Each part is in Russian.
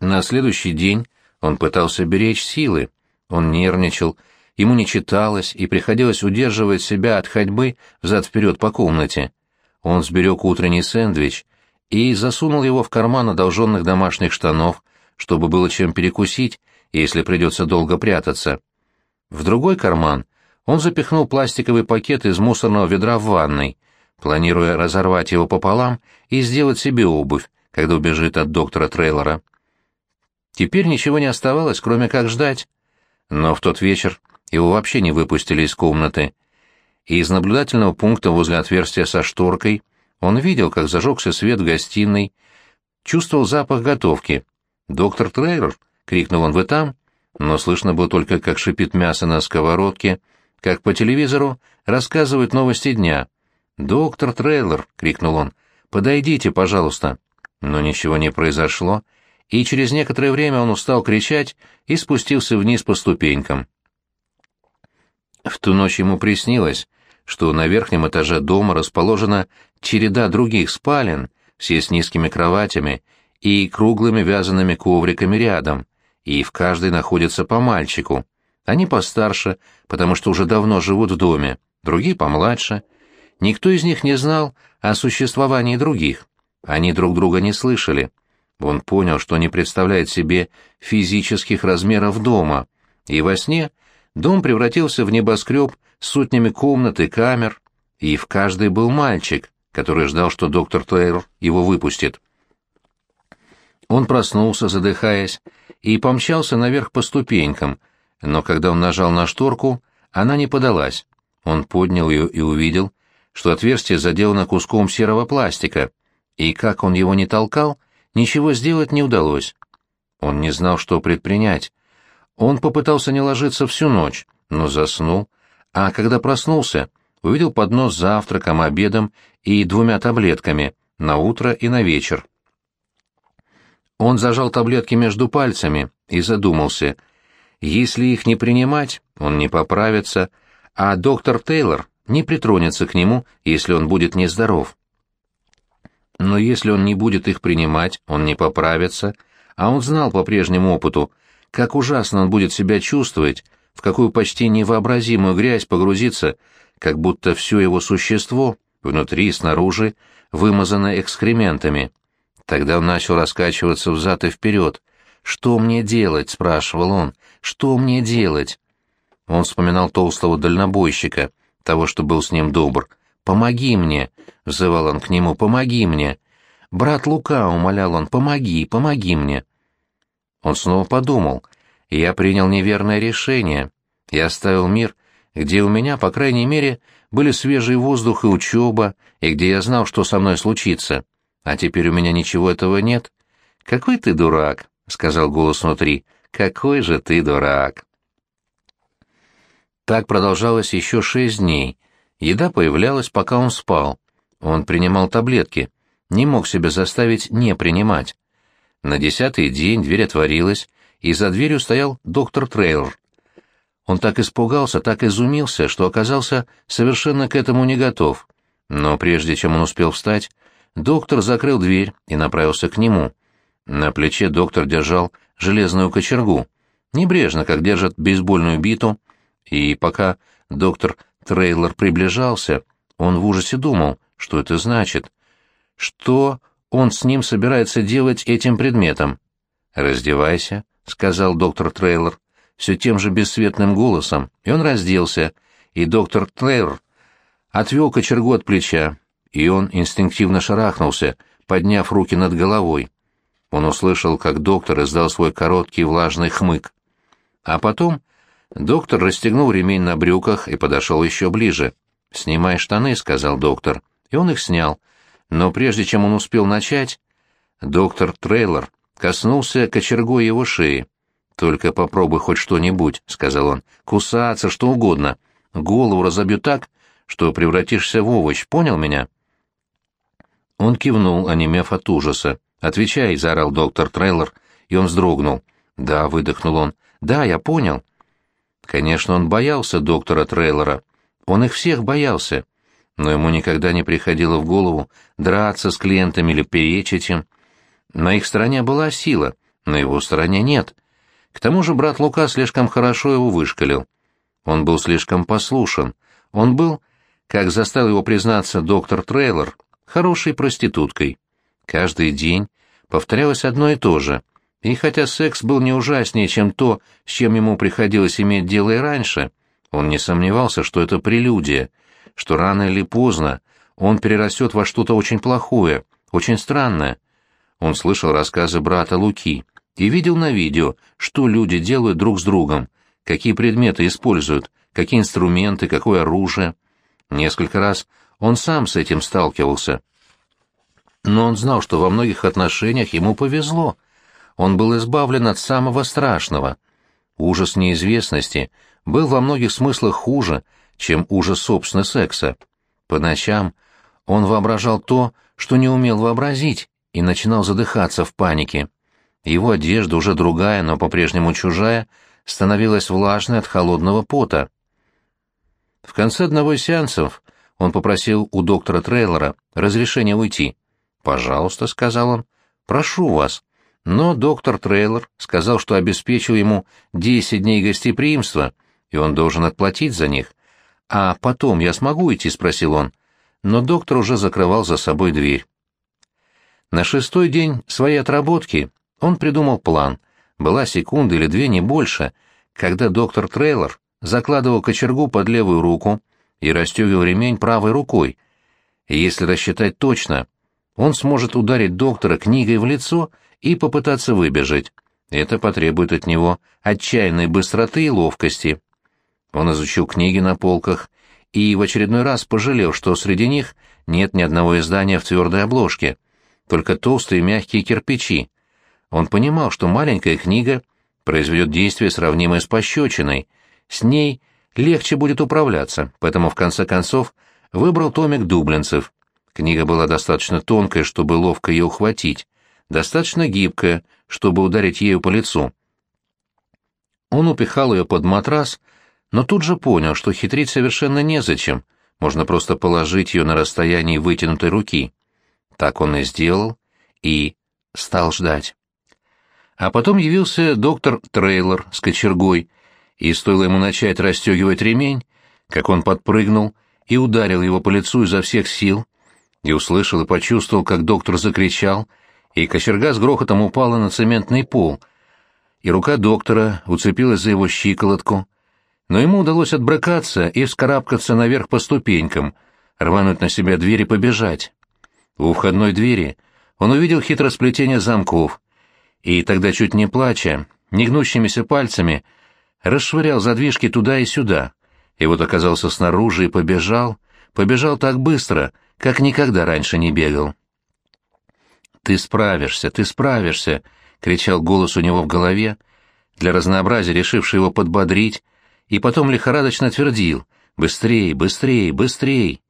На следующий день он пытался беречь силы. Он нервничал, ему не читалось, и приходилось удерживать себя от ходьбы взад-вперед по комнате. Он сберег утренний сэндвич и засунул его в карман одолженных домашних штанов, чтобы было чем перекусить, если придется долго прятаться. В другой карман он запихнул пластиковый пакет из мусорного ведра в ванной, планируя разорвать его пополам и сделать себе обувь, когда убежит от доктора Трейлора. Теперь ничего не оставалось, кроме как ждать. Но в тот вечер его вообще не выпустили из комнаты. И из наблюдательного пункта возле отверстия со шторкой он видел, как зажегся свет в гостиной, чувствовал запах готовки. «Доктор Трейлор!» — крикнул он, «вы там?» Но слышно было только, как шипит мясо на сковородке, как по телевизору рассказывают новости дня. «Доктор Трейлор!» — крикнул он. «Подойдите, пожалуйста!» Но ничего не произошло, и через некоторое время он устал кричать и спустился вниз по ступенькам. В ту ночь ему приснилось, что на верхнем этаже дома расположена череда других спален, все с низкими кроватями и круглыми вязаными ковриками рядом, и в каждой находится по мальчику. Они постарше, потому что уже давно живут в доме, другие помладше. Никто из них не знал о существовании других. Они друг друга не слышали. Он понял, что не представляет себе физических размеров дома, и во сне дом превратился в небоскреб с сотнями комнат и камер, и в каждой был мальчик, который ждал, что доктор Тейр его выпустит. Он проснулся, задыхаясь, и помчался наверх по ступенькам, но когда он нажал на шторку, она не подалась. Он поднял ее и увидел, что отверстие заделано куском серого пластика, и как он его не толкал, ничего сделать не удалось. Он не знал, что предпринять. Он попытался не ложиться всю ночь, но заснул, а когда проснулся, увидел поднос с завтраком, обедом и двумя таблетками на утро и на вечер. Он зажал таблетки между пальцами и задумался. Если их не принимать, он не поправится, а доктор Тейлор не притронется к нему, если он будет нездоров. Но если он не будет их принимать, он не поправится, а он знал по прежнему опыту, как ужасно он будет себя чувствовать, в какую почти невообразимую грязь погрузиться, как будто все его существо, внутри и снаружи, вымазано экскрементами. Тогда он начал раскачиваться взад и вперед. «Что мне делать?» — спрашивал он. «Что мне делать?» Он вспоминал толстого дальнобойщика, того, что был с ним добр. «Помоги мне!» — взывал он к нему. «Помоги мне!» «Брат Лука!» — умолял он. «Помоги, помоги мне!» Он снова подумал. «Я принял неверное решение. Я оставил мир, где у меня, по крайней мере, были свежий воздух и учеба, и где я знал, что со мной случится. А теперь у меня ничего этого нет». «Какой ты дурак!» — сказал голос внутри. «Какой же ты дурак!» Так продолжалось еще шесть дней — Еда появлялась, пока он спал. Он принимал таблетки, не мог себя заставить не принимать. На десятый день дверь отворилась, и за дверью стоял доктор Трейлор. Он так испугался, так изумился, что оказался совершенно к этому не готов. Но прежде чем он успел встать, доктор закрыл дверь и направился к нему. На плече доктор держал железную кочергу, небрежно, как держат бейсбольную биту, и пока доктор Трейлор приближался, он в ужасе думал, что это значит. Что он с ним собирается делать этим предметом? «Раздевайся», — сказал доктор Трейлор, все тем же бесцветным голосом, и он разделся, и доктор Трейлор отвел кочергу от плеча, и он инстинктивно шарахнулся, подняв руки над головой. Он услышал, как доктор издал свой короткий влажный хмык. А потом Доктор расстегнул ремень на брюках и подошел еще ближе. «Снимай штаны», — сказал доктор, и он их снял. Но прежде чем он успел начать, доктор Трейлор коснулся кочергой его шеи. «Только попробуй хоть что-нибудь», — сказал он. «Кусаться, что угодно. Голову разобью так, что превратишься в овощ, понял меня?» Он кивнул, онемев от ужаса. «Отвечай», — заорал доктор Трейлор, и он вздрогнул. «Да», — выдохнул он. «Да, я понял». Конечно, он боялся доктора Трейлора. Он их всех боялся. Но ему никогда не приходило в голову драться с клиентами или перечить им. На их стороне была сила, на его стороне нет. К тому же брат Лука слишком хорошо его вышкалил. Он был слишком послушен. Он был, как заставил его признаться доктор Трейлор, хорошей проституткой. Каждый день повторялось одно и то же. И хотя секс был не ужаснее, чем то, с чем ему приходилось иметь дело и раньше, он не сомневался, что это прелюдия, что рано или поздно он перерастет во что-то очень плохое, очень странное. Он слышал рассказы брата Луки и видел на видео, что люди делают друг с другом, какие предметы используют, какие инструменты, какое оружие. Несколько раз он сам с этим сталкивался. Но он знал, что во многих отношениях ему повезло. Он был избавлен от самого страшного. Ужас неизвестности был во многих смыслах хуже, чем ужас собственного секса. По ночам он воображал то, что не умел вообразить, и начинал задыхаться в панике. Его одежда, уже другая, но по-прежнему чужая, становилась влажной от холодного пота. В конце одного из сеансов он попросил у доктора Трейлора разрешения уйти. «Пожалуйста», — сказал он, — «прошу вас». Но доктор Трейлор сказал, что обеспечил ему десять дней гостеприимства, и он должен отплатить за них. «А потом я смогу идти?» — спросил он. Но доктор уже закрывал за собой дверь. На шестой день своей отработки он придумал план. Была секунда или две, не больше, когда доктор Трейлор закладывал кочергу под левую руку и расстегивал ремень правой рукой. Если рассчитать точно, он сможет ударить доктора книгой в лицо и попытаться выбежать. Это потребует от него отчаянной быстроты и ловкости. Он изучил книги на полках и в очередной раз пожалел, что среди них нет ни одного издания в твердой обложке, только толстые мягкие кирпичи. Он понимал, что маленькая книга произведет действие, сравнимое с пощечиной. С ней легче будет управляться, поэтому в конце концов выбрал томик дублинцев. Книга была достаточно тонкая, чтобы ловко ее ухватить, достаточно гибкая, чтобы ударить ею по лицу. Он упихал ее под матрас, но тут же понял, что хитрить совершенно незачем, можно просто положить ее на расстоянии вытянутой руки. Так он и сделал, и стал ждать. А потом явился доктор Трейлор с кочергой, и стоило ему начать расстегивать ремень, как он подпрыгнул и ударил его по лицу изо всех сил, и услышал и почувствовал, как доктор закричал, и кочерга с грохотом упала на цементный пол, и рука доктора уцепилась за его щиколотку, но ему удалось отбрыкаться и вскарабкаться наверх по ступенькам, рвануть на себя дверь и побежать. У входной двери он увидел хитросплетение замков, и тогда, чуть не плача, негнущимися пальцами, расшвырял задвижки туда и сюда, и вот оказался снаружи и побежал, побежал так быстро, как никогда раньше не бегал. «Ты справишься, ты справишься!» — кричал голос у него в голове, для разнообразия решивший его подбодрить, и потом лихорадочно твердил «Быстрей, быстрей, быстрей!».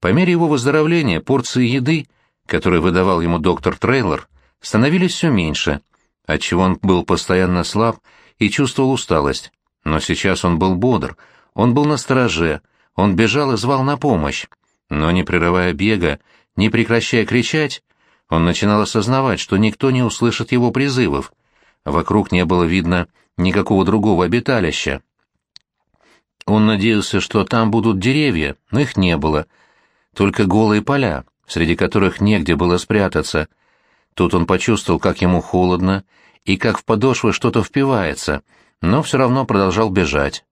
По мере его выздоровления порции еды, которые выдавал ему доктор Трейлор, становились все меньше, отчего он был постоянно слаб и чувствовал усталость. Но сейчас он был бодр, он был на стороже, он бежал и звал на помощь. Но не прерывая бега, не прекращая кричать, он начинал осознавать, что никто не услышит его призывов. Вокруг не было видно никакого другого обиталища. Он надеялся, что там будут деревья, но их не было. Только голые поля, среди которых негде было спрятаться. Тут он почувствовал, как ему холодно, и как в подошвы что-то впивается, но все равно продолжал бежать.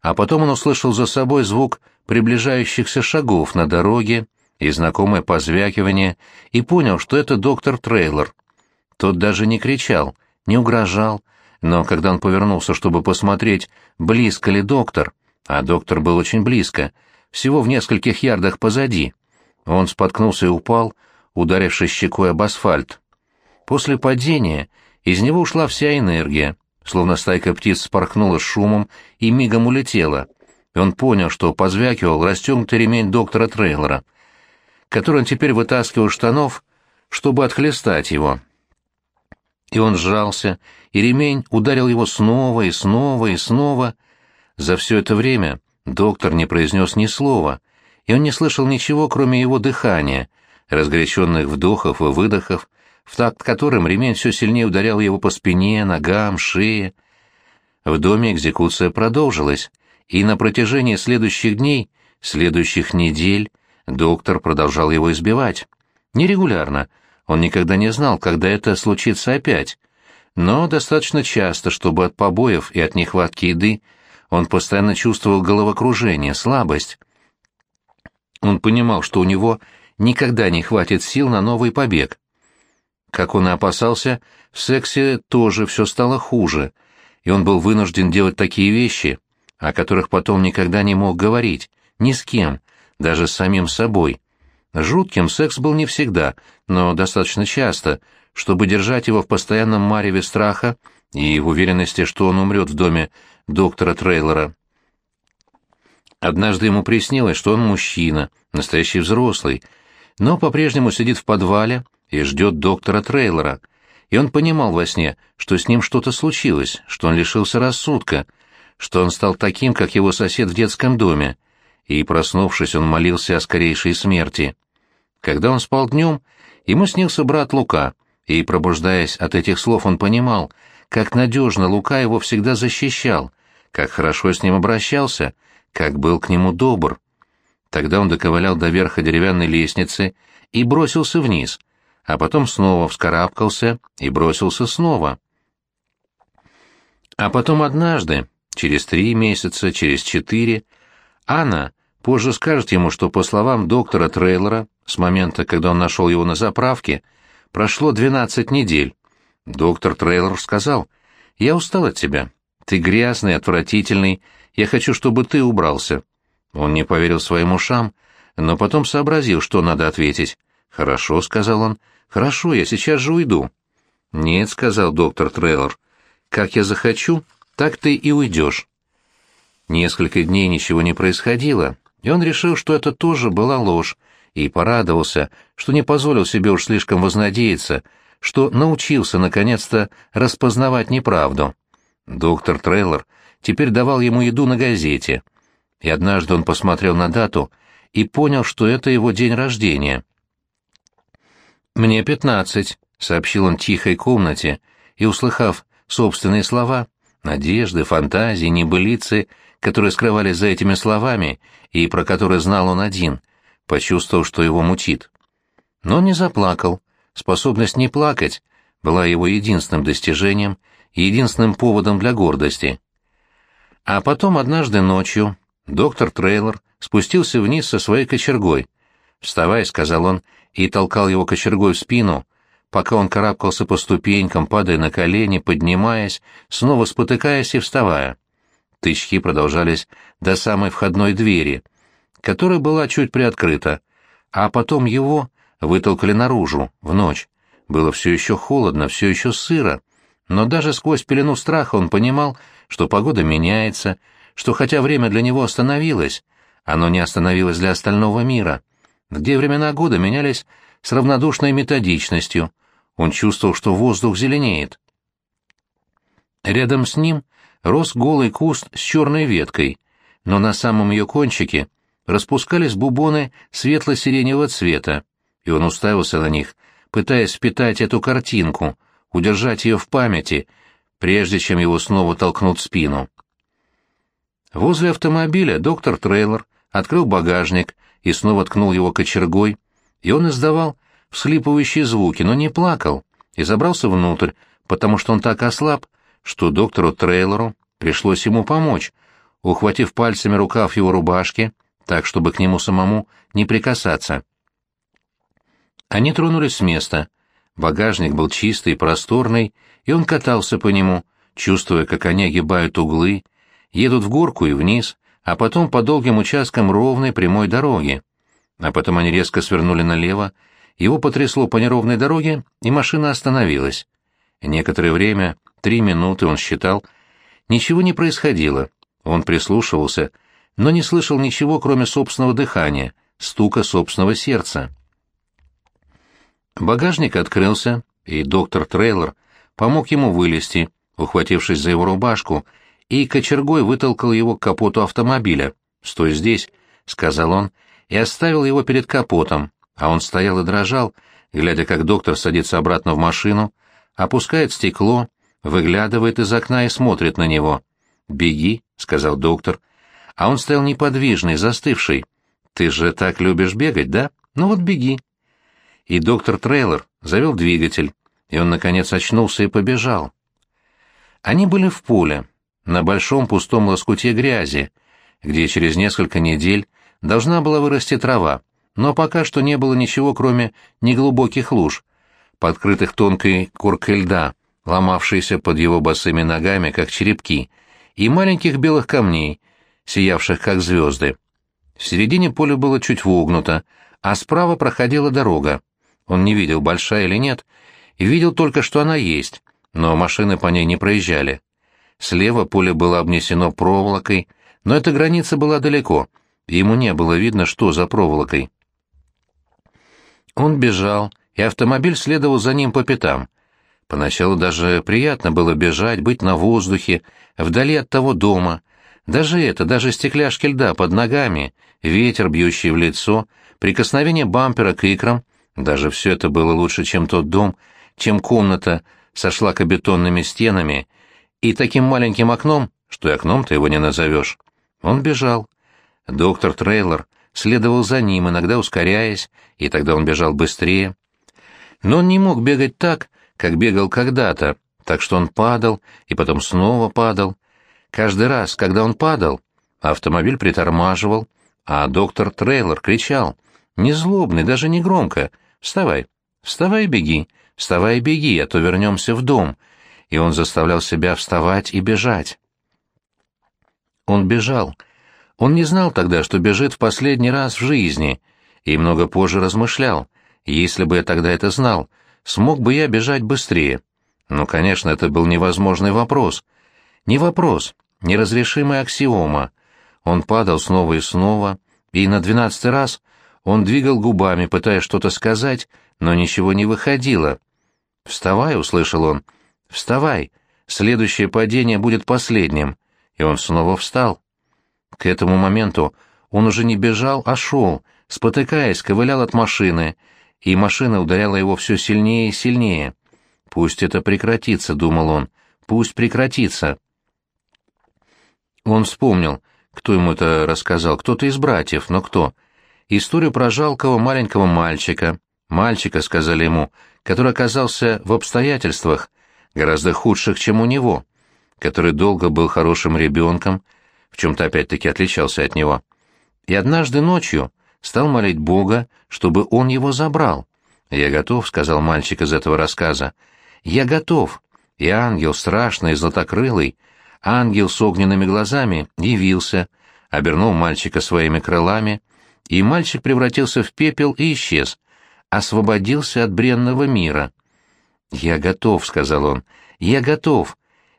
А потом он услышал за собой звук приближающихся шагов на дороге и знакомое позвякивание, и понял, что это доктор Трейлор. Тот даже не кричал, не угрожал, но когда он повернулся, чтобы посмотреть, близко ли доктор, а доктор был очень близко, всего в нескольких ярдах позади, он споткнулся и упал, ударившись щекой об асфальт. После падения из него ушла вся энергия, словно стайка птиц спорхнула с шумом и мигом улетела, и он понял, что позвякивал расстегнутый ремень доктора Трейлора, который он теперь вытаскивал штанов, чтобы отхлестать его и он сжался, и ремень ударил его снова и снова и снова. За все это время доктор не произнес ни слова, и он не слышал ничего, кроме его дыхания, разгоряченных вдохов и выдохов, в такт которым ремень все сильнее ударял его по спине, ногам, шее. В доме экзекуция продолжилась, и на протяжении следующих дней, следующих недель, доктор продолжал его избивать. Нерегулярно, он никогда не знал, когда это случится опять, но достаточно часто, чтобы от побоев и от нехватки еды он постоянно чувствовал головокружение, слабость. Он понимал, что у него никогда не хватит сил на новый побег. Как он и опасался, в сексе тоже все стало хуже, и он был вынужден делать такие вещи, о которых потом никогда не мог говорить, ни с кем, даже с самим собой. Жутким секс был не всегда, но достаточно часто, чтобы держать его в постоянном мареве страха и в уверенности, что он умрет в доме доктора Трейлора. Однажды ему приснилось, что он мужчина, настоящий взрослый, но по-прежнему сидит в подвале и ждет доктора Трейлора, и он понимал во сне, что с ним что-то случилось, что он лишился рассудка, что он стал таким, как его сосед в детском доме, и, проснувшись, он молился о скорейшей смерти. Когда он спал днем, ему снился брат Лука, и, пробуждаясь от этих слов, он понимал, как надежно Лука его всегда защищал, как хорошо с ним обращался, как был к нему добр. Тогда он доковылял до верха деревянной лестницы и бросился вниз, а потом снова вскарабкался и бросился снова. А потом однажды, через три месяца, через четыре, Анна позже скажет ему, что, по словам доктора Трейлора, с момента, когда он нашел его на заправке, прошло двенадцать недель. Доктор Трейлор сказал, «Я устал от тебя. Ты грязный, отвратительный. Я хочу, чтобы ты убрался». Он не поверил своим ушам, но потом сообразил, что надо ответить. «Хорошо», — сказал он, — «хорошо, я сейчас же уйду». «Нет», — сказал доктор Трейлор, — «как я захочу, так ты и уйдешь». Несколько дней ничего не происходило, и он решил, что это тоже была ложь, и порадовался, что не позволил себе уж слишком вознадеяться, что научился наконец-то распознавать неправду. Доктор Трейлор теперь давал ему еду на газете, и однажды он посмотрел на дату и понял, что это его день рождения. «Мне пятнадцать», — сообщил он тихой комнате, и, услыхав собственные слова, надежды, фантазии, небылицы, которые скрывались за этими словами и про которые знал он один, почувствовал, что его мутит. Но он не заплакал, Способность не плакать была его единственным достижением и единственным поводом для гордости. А потом однажды ночью доктор Трейлор спустился вниз со своей кочергой. «Вставай», — сказал он, и толкал его кочергой в спину, пока он карабкался по ступенькам, падая на колени, поднимаясь, снова спотыкаясь и вставая. Тычки продолжались до самой входной двери, которая была чуть приоткрыта, а потом его вытолкали наружу, в ночь. Было все еще холодно, все еще сыро, но даже сквозь пелену страха он понимал, что погода меняется, что хотя время для него остановилось, оно не остановилось для остального мира, где времена года менялись с равнодушной методичностью, он чувствовал, что воздух зеленеет. Рядом с ним рос голый куст с черной веткой, но на самом ее кончике распускались бубоны светло-сиреневого цвета, и он уставился на них, пытаясь впитать эту картинку, удержать ее в памяти, прежде чем его снова толкнут в спину. Возле автомобиля доктор Трейлор открыл багажник и снова ткнул его кочергой, и он издавал всхлипывающие звуки, но не плакал, и забрался внутрь, потому что он так ослаб, что доктору Трейлору пришлось ему помочь, ухватив пальцами рукав его рубашки, так, чтобы к нему самому не прикасаться. Они тронулись с места. Багажник был чистый, просторный, и он катался по нему, чувствуя, как они огибают углы, едут в горку и вниз, а потом по долгим участкам ровной прямой дороги. А потом они резко свернули налево, его потрясло по неровной дороге, и машина остановилась. Некоторое время, три минуты, он считал, ничего не происходило. Он прислушивался, но не слышал ничего, кроме собственного дыхания, стука собственного сердца. Багажник открылся, и доктор Трейлор помог ему вылезти, ухватившись за его рубашку, и кочергой вытолкал его к капоту автомобиля. «Стой здесь», — сказал он, и оставил его перед капотом, а он стоял и дрожал, глядя, как доктор садится обратно в машину, опускает стекло, выглядывает из окна и смотрит на него. «Беги», — сказал доктор. А он стоял неподвижный, застывший. «Ты же так любишь бегать, да? Ну вот беги». И доктор Трейлор завел двигатель, и он, наконец, очнулся и побежал. Они были в поле, на большом пустом лоскуте грязи, где через несколько недель должна была вырасти трава, но пока что не было ничего, кроме неглубоких луж, подкрытых тонкой коркой льда, ломавшейся под его босыми ногами, как черепки, и маленьких белых камней, сиявших как звезды. В середине поля было чуть вогнуто, а справа проходила дорога. Он не видел, большая или нет, и видел только, что она есть, но машины по ней не проезжали. Слева поле было обнесено проволокой, но эта граница была далеко, и ему не было видно, что за проволокой. Он бежал, и автомобиль следовал за ним по пятам. Поначалу даже приятно было бежать, быть на воздухе, вдали от того дома. Даже это, даже стекляшки льда под ногами, ветер, бьющий в лицо, прикосновение бампера к икрам, даже все это было лучше, чем тот дом, чем комната со шлакобетонными стенами и таким маленьким окном, что и окном-то его не назовешь. Он бежал. Доктор Трейлор следовал за ним, иногда ускоряясь, и тогда он бежал быстрее. Но он не мог бегать так, как бегал когда-то, так что он падал и потом снова падал. Каждый раз, когда он падал, автомобиль притормаживал, а доктор Трейлор кричал, не злобный, даже не громко, «Вставай, вставай и беги, вставай и беги, а то вернемся в дом», и он заставлял себя вставать и бежать. Он бежал, — он не знал тогда, что бежит в последний раз в жизни, и много позже размышлял. Если бы я тогда это знал, смог бы я бежать быстрее? Ну, конечно, это был невозможный вопрос. Не вопрос, неразрешимая аксиома. Он падал снова и снова, и на двенадцатый раз он двигал губами, пытаясь что-то сказать, но ничего не выходило. «Вставай», — услышал он, — «вставай, следующее падение будет последним». И он снова встал. К этому моменту он уже не бежал, а шел, спотыкаясь, ковылял от машины, и машина ударяла его все сильнее и сильнее. «Пусть это прекратится», — думал он, — «пусть прекратится». Он вспомнил, кто ему это рассказал, кто-то из братьев, но кто? Историю про жалкого маленького мальчика, мальчика, сказали ему, который оказался в обстоятельствах, гораздо худших, чем у него, который долго был хорошим ребенком, в чем-то опять-таки отличался от него. И однажды ночью стал молить Бога, чтобы он его забрал. «Я готов», — сказал мальчик из этого рассказа. «Я готов». И ангел, страшный, златокрылый, ангел с огненными глазами, явился, обернул мальчика своими крылами, и мальчик превратился в пепел и исчез, освободился от бренного мира. «Я готов», — сказал он, — «я готов,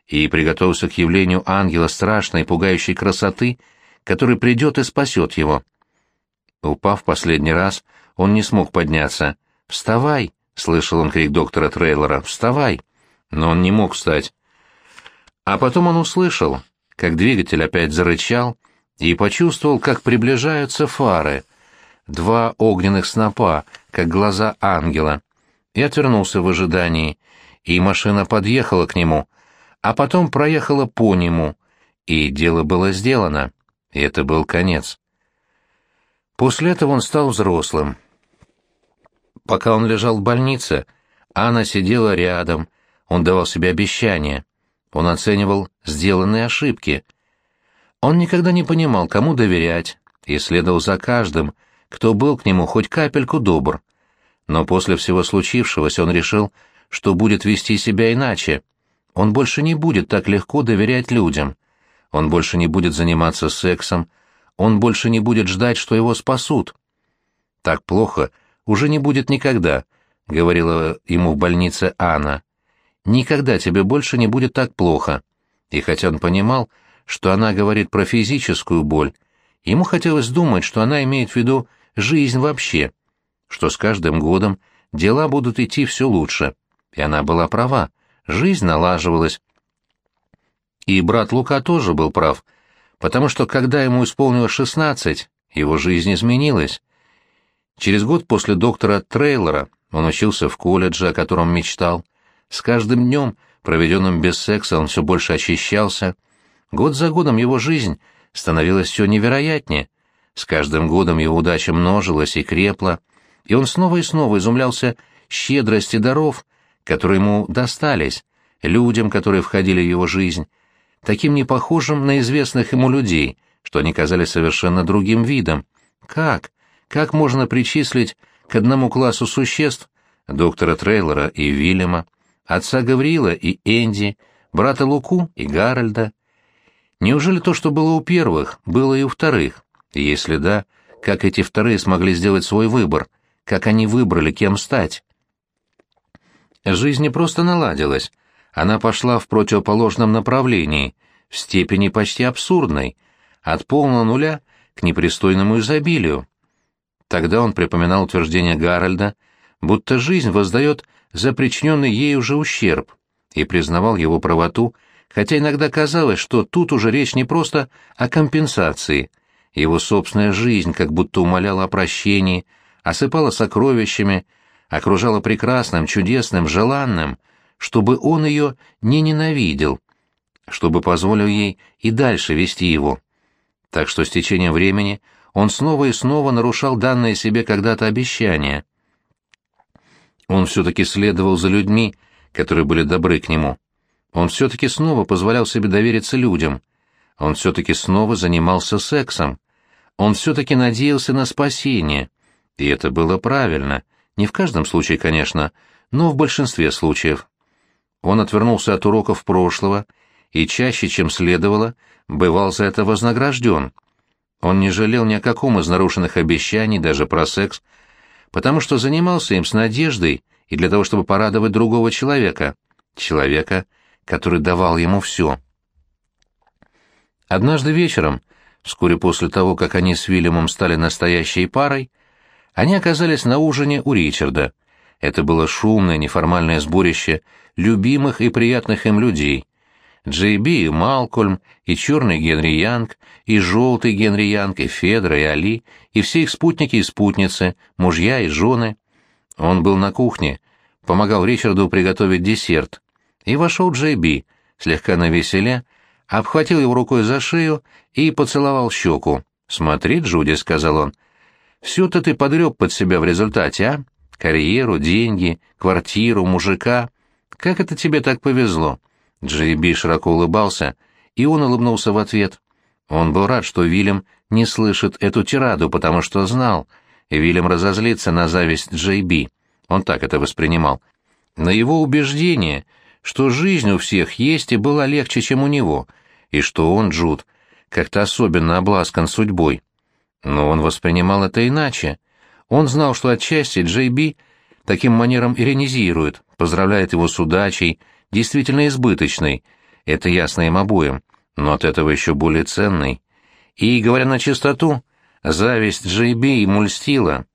и приготовился к явлению ангела страшной, пугающей красоты, который придет и спасет его. Упав последний раз, он не смог подняться. «Вставай!» — слышал он крик доктора Трейлора. «Вставай!» Но он не мог встать. А потом он услышал, как двигатель опять зарычал, и почувствовал, как приближаются фары. Два огненных снопа, как глаза ангела. И отвернулся в ожидании, и машина подъехала к нему — а потом проехала по нему, и дело было сделано, и это был конец. После этого он стал взрослым. Пока он лежал в больнице, Анна сидела рядом, он давал себе обещания, он оценивал сделанные ошибки. Он никогда не понимал, кому доверять, и следовал за каждым, кто был к нему хоть капельку добр. Но после всего случившегося он решил, что будет вести себя иначе, он больше не будет так легко доверять людям. Он больше не будет заниматься сексом. Он больше не будет ждать, что его спасут. Так плохо уже не будет никогда, — говорила ему в больнице Анна. Никогда тебе больше не будет так плохо. И хотя он понимал, что она говорит про физическую боль, ему хотелось думать, что она имеет в виду жизнь вообще, что с каждым годом дела будут идти все лучше. И она была права жизнь налаживалась. И брат Лука тоже был прав, потому что когда ему исполнилось шестнадцать, его жизнь изменилась. Через год после доктора Трейлора Он учился в колледже, о котором мечтал. С каждым днем, проведенным без секса, он все больше очищался. Год за годом его жизнь становилась все невероятнее. С каждым годом его удача множилась и крепла, и он снова и снова изумлялся щедрости даров, которые ему достались, людям, которые входили в его жизнь, таким непохожим на известных ему людей, что они казались совершенно другим видом. Как? Как можно причислить к одному классу существ доктора Трейлора и Вильяма, отца Гавриила и Энди, брата Луку и Гарольда? Неужели то, что было у первых, было и у вторых? Если да, как эти вторые смогли сделать свой выбор? Как они выбрали, кем стать? Жизнь не просто наладилась, она пошла в противоположном направлении, в степени почти абсурдной, от полного нуля к непристойному изобилию. Тогда он припоминал утверждение Гарольда, будто жизнь воздает за причиненный ей уже ущерб, и признавал его правоту, хотя иногда казалось, что тут уже речь не просто о компенсации, его собственная жизнь как будто умоляла о прощении, осыпала сокровищами, окружала прекрасным, чудесным, желанным, чтобы он ее не ненавидел, чтобы позволил ей и дальше вести его. Так что с течением времени он снова и снова нарушал данное себе когда-то обещание. Он все-таки следовал за людьми, которые были добры к нему. Он все-таки снова позволял себе довериться людям. Он все-таки снова занимался сексом. Он все-таки надеялся на спасение. И это было правильно. Не в каждом случае, конечно, но в большинстве случаев. Он отвернулся от уроков прошлого и чаще, чем следовало, бывал за это вознагражден. Он не жалел ни о каком из нарушенных обещаний, даже про секс, потому что занимался им с надеждой и для того, чтобы порадовать другого человека, человека, который давал ему все. Однажды вечером, вскоре после того, как они с Вильямом стали настоящей парой, они оказались на ужине у Ричарда. Это было шумное, неформальное сборище любимых и приятных им людей. Джей Би и Малкольм, и черный Генри Янг, и желтый Генри Янг, и Федра, и Али, и все их спутники и спутницы, мужья и жены. Он был на кухне, помогал Ричарду приготовить десерт. И вошел Джей Би, слегка навеселя, обхватил его рукой за шею и поцеловал щеку. «Смотри, Джуди», — сказал он, — «все-то ты подреб под себя в результате, а? Карьеру, деньги, квартиру, мужика. Как это тебе так повезло?» Джей Би широко улыбался, и он улыбнулся в ответ. Он был рад, что Вильям не слышит эту тираду, потому что знал, Вильям разозлится на зависть Джей Би. Он так это воспринимал. На его убеждение, что жизнь у всех есть и была легче, чем у него, и что он, Джуд, как-то особенно обласкан судьбой. Но он воспринимал это иначе. Он знал, что отчасти Джей Би таким манером иронизирует, поздравляет его с удачей, действительно избыточной, это ясно им обоим, но от этого еще более ценной. И, говоря на чистоту, зависть Джейби ему льстила.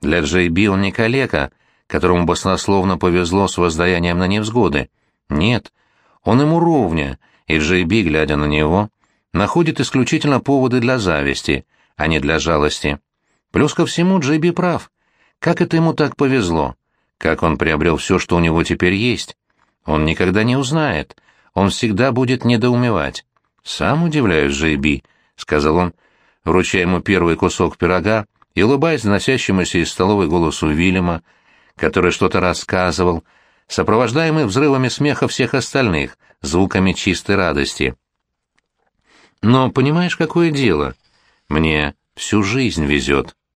Для Джейби он не калека, которому баснословно повезло с воздаянием на невзгоды. Нет, он ему ровня, и Джейби, глядя на него, находит исключительно поводы для зависти, а не для жалости. Плюс ко всему Джейби прав. Как это ему так повезло? Как он приобрел все, что у него теперь есть? Он никогда не узнает. Он всегда будет недоумевать. «Сам удивляюсь, Джейби», — сказал он, вручая ему первый кусок пирога и улыбаясь доносящемуся из столовой голосу Вильяма, который что-то рассказывал, сопровождаемый взрывами смеха всех остальных, звуками чистой радости. «Но понимаешь, какое дело? Мне всю жизнь везет».